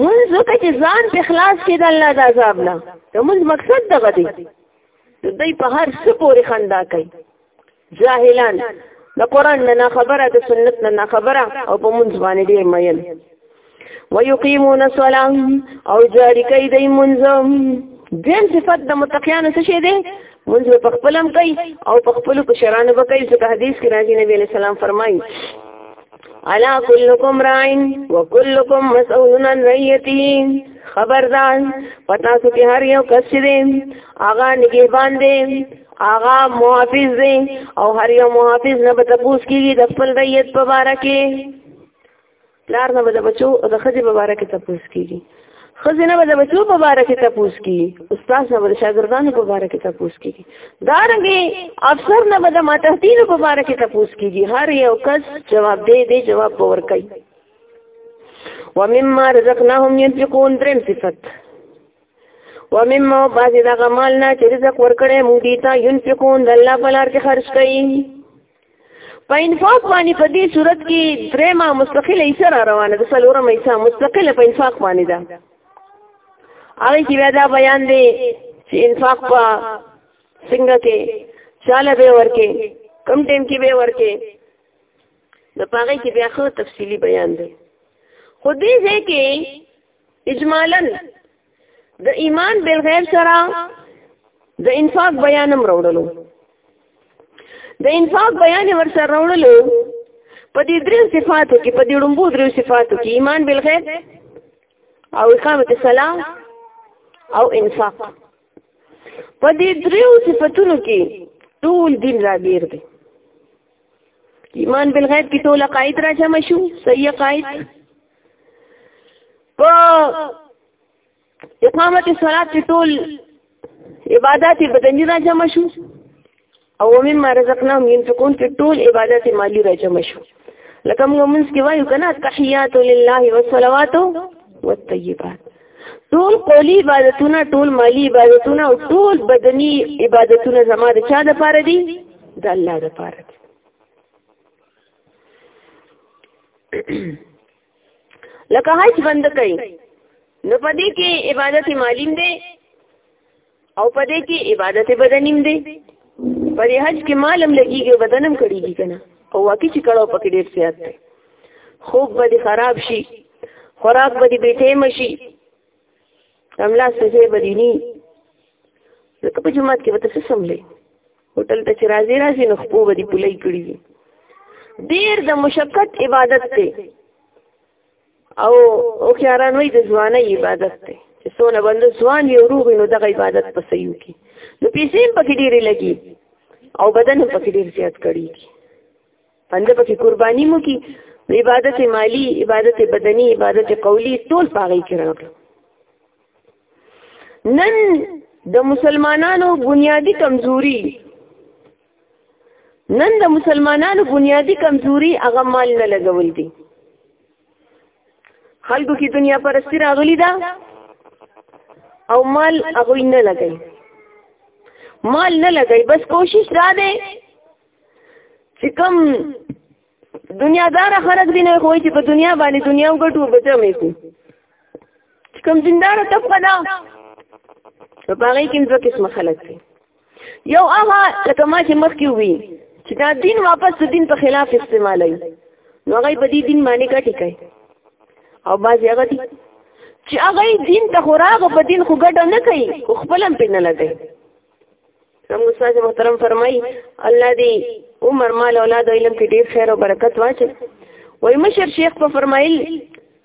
A: مونږ ځکه چې ځان په خلاص کې د الله د عذاب نه ته مونږ مقصد دغه دی دوی په هر څه پورې خندا کوي جاهلان د قران نه خبره د سنت نه خبره او په مونږ باندې ډېر مېن ويقيمون الصلاه او جاری کوي د منظم دیم صفت د متقیانو څه شي دی منځ په خپلم کوي او په خپل کو شرانه به کوي ځکه حدیث کې راځي نبی علیہ السلام فرمایي الا كلكم راعين وكلكم مسؤول عن رعيته خبردار پتا سو کې هر یو کس دې آغا نگهبان دې آغا محافظ دې او هر یو محافظ نه به تاسو کېږي د خپل رعیت په اړه کې پلار نه به د بچو او د ښځې په باره کې تپوس کېږي ښځې نه به د بچو په باره کې تپوس کېږي استاد نه به د شاګردانو په باره کې تپوس کېږي دارنګې افسر نه به د ماتحتینو په باره کې تپوس کېږي هر یو کس جواب دی دی جواب به ورکوي ومما رزقناهم ينفقون دریم صفت ومما بعضې دغه مال نه چې رزق ورکړی موږ دي ته ينفقون د الله په لار کې خرج کوي په انفاق باندې په دې صورت کې درېما مستقله ایسه را روانه ده څلورم ایسه مستقله په انفاق باندې ده هغه کې بیا دا بیان دی چې انفاق په څنګه کې چاله به ورکه کم ټیم کې به ورکه د پاره کې بیا خو تفصیلی بیان دی خو دې ځای کې اجمالاً د ایمان بالغیب سره د انفاق بیان هم راوړلو د انفاق بیان ور سره راوړلو په دې درې صفاتو کې په دې ډومبو درې صفاتو کې ایمان بالغیب او اقامت الصلاه او انفاق په دې درې صفاتونو کې ټول دین را ګیر دی ایمان بالغیب کې ټول قائد را جمع شو صحیح قائد په اقامت صلات کې ټول عبادت بدني را جمع شو او مما رزقناهم ينفقون کې ټول عبادت مالی را جمع شو لکه موږ مونږ کې وایو کنه تحیات لله والصلوات والطیبات ټول قولی عبادتونه ټول مالی عبادتونه او ټول بدنی عبادتونه زما د چا د پاره دي د الله د پاره دي لکه حج بند کوي نو پدې کې عبادت معلوم دی او په دې کې عبادت بدنیم دی په دې حج کې مالم لګیږي بدنم کړیږي کنه او واقعي چې کړه په کې ډیر زیات دی خوب به دې خراب شي خوراک به دې بې ټیمه شي املا سزې به دې ني ځکه په جومات کې به ته څه سملې هوټل ته چې راځې راځې نو خپو به دې پولی کړي دي ډېر د مشقت عبادت دی او او خیاران وای د ځواني عبادت ته چې څونه بند ځوان یو روغ نو دغه عبادت په سيو کې نو پیسې په کې ډېرې لګي او بدن په کې ډېر زیات کړي پند په کې قرباني مو کې عبادت مالی عبادت بدني عبادت قولی ټول پاغي کې راغلي نن د مسلمانانو بنیادی کمزوري نن د مسلمانانو بنیادی کمزوري هغه مال نه لګول دي خلکو کې دنیا پرستی راغلی دا او مال هغه نه لګي مال نه لګي بس کوشش را ده چې کم دنیا دار خلک دي نه خو چې په دنیا باندې دنیا وګټو بچو مې کو کوم دیندار طبقه دا په باغې کې دوه قسم خلک دي یو هغه لکه ما چې مخکې وی چې دا دین واپس د دین په خلاف استعمالوي نو هغه په دې دین باندې کټی کوي او باز هغه دي چې هغه دین ته خوراغه په دین خو ګډه نه کوي خو خپل هم پینې لګي هم استاد محترم فرمای الله دې عمر مال اولاد علم کې ډیر خیر او برکت واچي وای مشر شیخ په فرمایل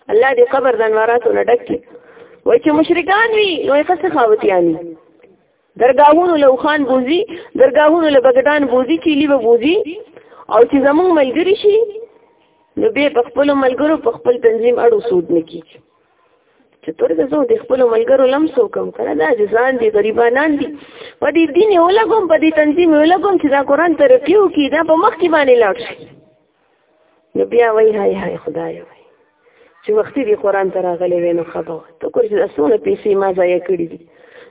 A: الله دې قبر د انواراتو نه ډک کړي وای چې مشرکان وي نو یې خسته خاوتیانی درگاهونو له خان بوزي درگاهونو له بغدان بوزي چيلي به بوزي او چې زمونږ ملګری شي نو به په خپل ملګرو په خپل تنظیم اړو سود نکي چې تر دې زه د خپل ملګرو لمس وکم کنه دا ځان دي غریبانان دي په دې دین یو لګوم په دې تنظیم یو لګوم چې دا قران ترقی وکي دا په مخ کې باندې لاړ شي نو بیا وای هاي هاي خدای وای چې وخت دې قران تر غلې وینو خبره ته کور چې اسونه پیسې ما ځای کړې دي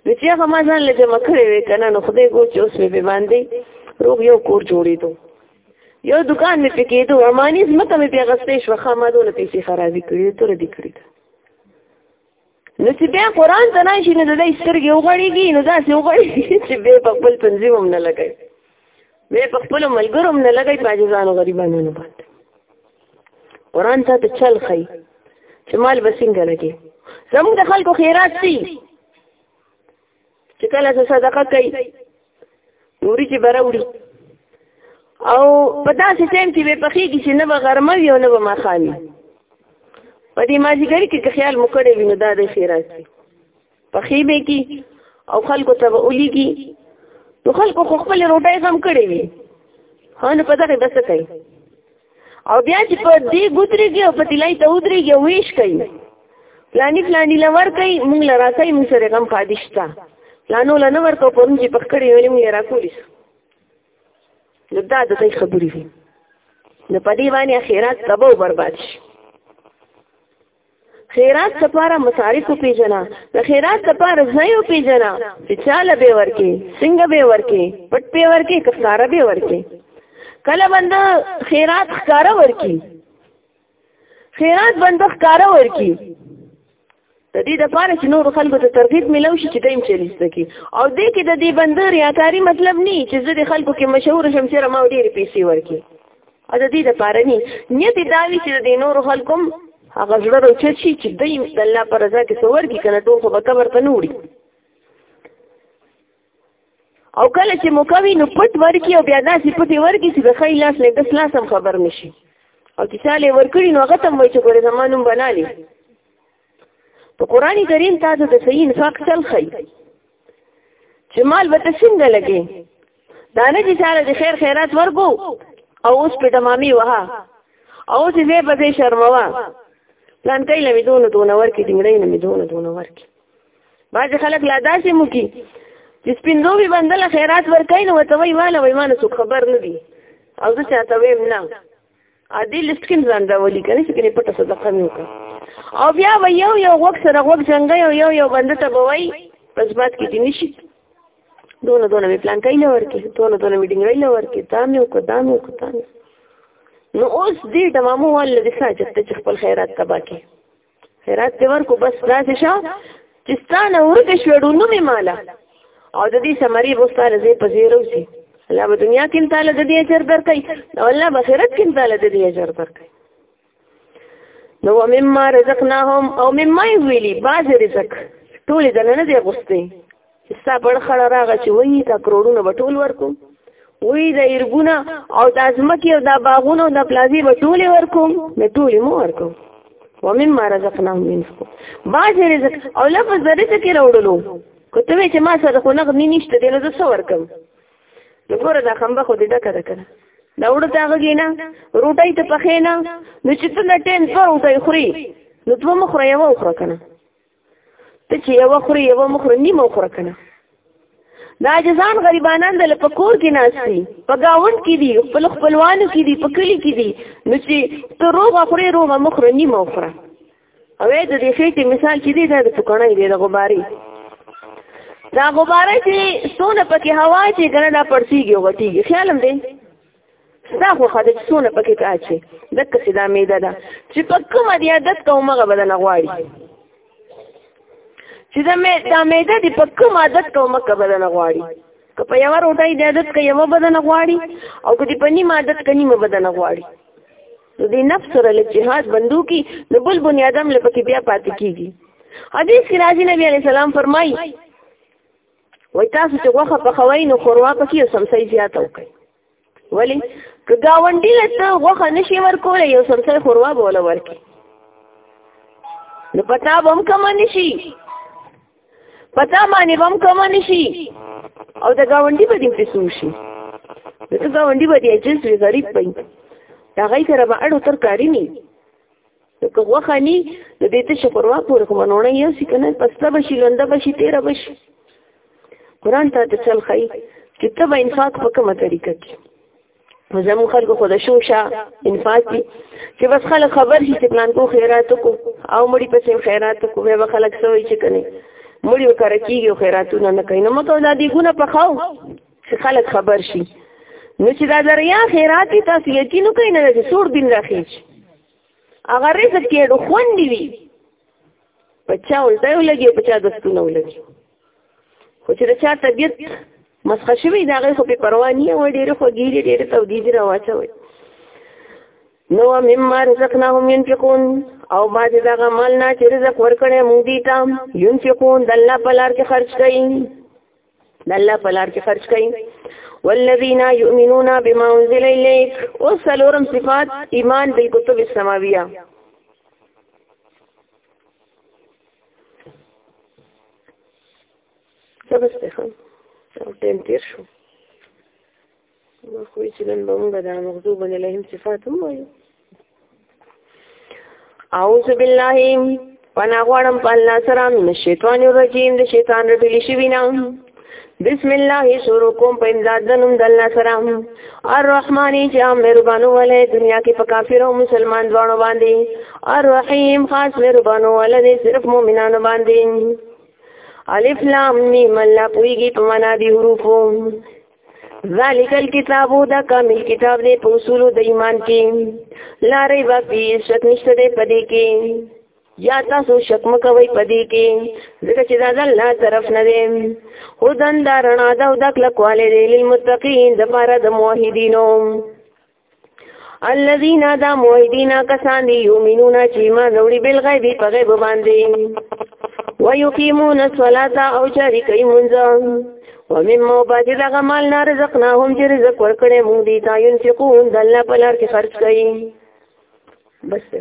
A: نو چې هغه ما ځان لږه مکړې وې کنه نو خدای ګو چې اوس به باندې روغ یو کور جوړې دو یو دکان مې پکې دوه مانی زمکه مې بیا غستې شو خامه دونه پیسې خرابې کړې تر دې کړې نو چې بیا قران ته نه شي نو د دې سترګې وغړېږي نو دا څه وغړېږي چې به په خپل تنظیم هم نه لګي به په خپل ملګرو هم نه لګي پاجزانو غریبانو نه باندې قران ته ته چل خي چې مال به څنګه لګي زموږ د خلکو خیرات سي چې کله څه صدقه کوي نوري چې براوړي او په داسې ټایم کې به پخېږي چې نه به غرمه وي او نه به ماښام وي په دې مازیګر کې که خیال مو کړی وي نو دا دی ښې راځي پخې به کي او خلکو ته به ولیږي نو خلکو خو خپلې روټۍ غم کړې وي هو نو په دغې بس کوي او بیا چې په دې ګوتري کې او په تلای ته ودري کې ویش کوي پلاني پلاني لور کوي موږ لرا کوي موږ سره غم خادشتا پلانو لنه ورکو پرم چې پکړې ویلې موږ را کولی نو دا د دې خبرې دي نو په دې باندې اخرات تبو برباد شي خیرات لپاره مصارف پیژنه د خیرات لپاره ځای پیژنه چې چاله به ورکې څنګه به ورکې پټ به ورکې کفاره به ورکې کله بند خیرات ښکارا ورکی خیرات بند ښکارا ورکی د دې د پاره چې نور خلکو ته ترغیب ملو شي چې دیم چلیسته کی او دې کې د دې بندر یا کاری مطلب نه چې زه د خلکو کې مشهور شم چې ما ډېر پیسې ورکی او د دې لپاره نه نیت دا وی چې د نور خلکم هغه زړه روچت شي چې دوی د الله پر رضا کې څور کې کنه ټول خو به قبر ته نه وړي او کله چې مکوي نو پټ ورکی او بیا داسې پټي ورکی چې د خی لاس نه دس لاس هم خبر نشي او چې چاله ورکړي نو هغه تم وایي چې ګوره زمانوم بنالي په قران کریم تاسو د صحیح انفاق چل خی چې مال به څنګه لګي دا نه چې ساره د خیر خیرات ورکو او اوس په تمامي وها او چې زه به دې شرموا پلان کوي لمې دونه دونه ورکې ډنګړې نه مې دونه دونه ورکې باز خلک لا داسې مو کی چې سپیندو به بندل خیرات ورکاین او ته وی والا وی مانه څه خبر نه دی او زه چاته ویم نه ا دې لیست کې ځان راولي کنه چې کنه پټه صدقه مې وکړه او بیا و یو یو وخت سره وخت څنګه یو یو یو بنده ته بوي پس بات کې دي نشي دونه دونه می پلان کایله ورکې دونه دونه می ډنګ رایله ورکې دا مې وکړه دا مې وکړه نو اوس دې د مامو ول د ساجت ته خپل خیرات تبا کې خیرات دې ورکو بس داسې شه چې ستا نه ورکه شوې ډونو مې ماله او د دې سمري به ستا رزې په زیره وسي الله په دنیا کې تعالی د دې اجر درکړي او الله په آخرت کې تعالی د دې اجر درکړي نو مما رزقناهم او مما ویلی باز رزق ټول دنه نه دی غوستي ستا بړ خړه راغه چې وایي دا کروڑونه به ټول ورکوم وی د ایرګونه او د ازمکه او د باغونو د پلازي به ټول ورکوم د ټول مو ورکوم ومن ما رزقناهم ينفقون باز رزق او لفظ د رزق کې راوړلو کوته چې ما سره خو نغ نه نشته دله زه څور کوم نو ګوره دا خمبه خو دې ډکه ده کنه دا وړو ته غږی نه روټي ته پخې نه نو چې ته ټین پر روټي خوري نو ته مخ را یو خور کنه ته چې یو خوري یو مخره نیمه خورا کنه دا جزان غریبانان د پکور کې ناشتي په گاوند کې دي خپل خپلوانو کې دي په کلی کې دي نو چې ته روغ خوري روغ مخره نیمه خورا او د دې خېټې مثال چې دی دا د پکړې دی د غباري دا غبارې چې سونه پکې هوا چې ګره دا پړسیږي وټیږي خیال هم دی دا خو خدای څونه پکې تا چې دک سي دا میده ده چې په کومه دی عادت کومغه بدن غواړي چې دا مې دا میده دی په کومه عادت کومغه بدن غواړي که په یو روټي دی عادت کوي یو بدن غواړي او که په نیمه عادت کوي نیمه بدن غواړي نو دې نفس سره له جهاد بندو کی نو بل بنی آدم لپاره بیا پاتې کیږي حدیث کې راځي نبی علی سلام فرمایي وای تاسو چې غوخه پخوي نو خوروا پکې او سمسي زیاته وکړي ولی که گاونډي له ته غوخه نشي ورکول یو سمسي خوروا بوله ورکي نو پتا بم کم نشي پتا باندې بم کم نشي او د گاونډي په دې پیسو شي د گاونډي په دې اجازه غریب پي دا غي سره به اړو ترکاری نه که غوښه نی نو دې ته شکروا پورې خو منوړی یو سی کنه پسته بشي لنده بشي تیره بشي قرآن ته ته چل خی چې ته به انفاق په کومه طریقه کې نو زمو خلکو خو د شوشه انفاق دي چې بس خلک خبر شي چې پلان کو خیرات کو او مړي پسې خیرات کو به خلک سوي چې کني مړي وکړ کیږي خیراتونه نه کوي نو مته دا دی ګونه پخاو چې خلک خبر شي نو چې دا دریا خیرات تاسو یقینو کوي نه چې سور دین راخیږي هغه رزق کې ډو خوندې وي په چا ولته ولګي په چا دستونه ولګي خو چې د چا طبیعت مسخه شوی دا غي خو په پروا نه و ډېر خو ګیری ډېر تودې دي راواچوي نو مما رزقناهم ينفقون او باز دا غمل نه چې رزق ورکړې مونږ دي ته ينفقون د الله په لار کې خرج کوي د الله په لار کې خرج کړئ والذین یؤمنون بما انزل الیک او سلورم صفات ایمان بالکتب السماویه څه بس ته خو ټیم تیر شو ما خو چې نن به موږ د مغزو باندې لهم صفات هم وایو اعوذ بالله وانا غواړم په الله سره من شیطان الرجیم د شیطان رټلی شي وینا بسم الله شروع کوم په امداد د نوم د الله سره الرحمن چې مهربانو ولې دنیا کې په کافر او مسلمان دواړو باندې الرحیم خاص مهربانو ولې صرف مؤمنانو باندې الف لام میم الله پویږي په معنا دی حروفو ذالک الكتاب دا کامل کتاب دی په اصول د ایمان کې لارې واپی شک نشته دی پدې کې یا تاسو شک مکوي پدې کې ځکه چې دا الله طرف نه دی هدن دا رڼا دا د کلکواله دی للمتقین د پاره د موحدینو الذين دا موحدین کسان دی یومنون چې ایمان وروړي بل غیب په غیب باندې ويقيمون الصلاه او جاری کوي مونږ ومما بعد دغه مال نه رزقناهم چې رزق ورکړې مونږ دي تا ينفقون د الله په لار کې خرج کوي بس ته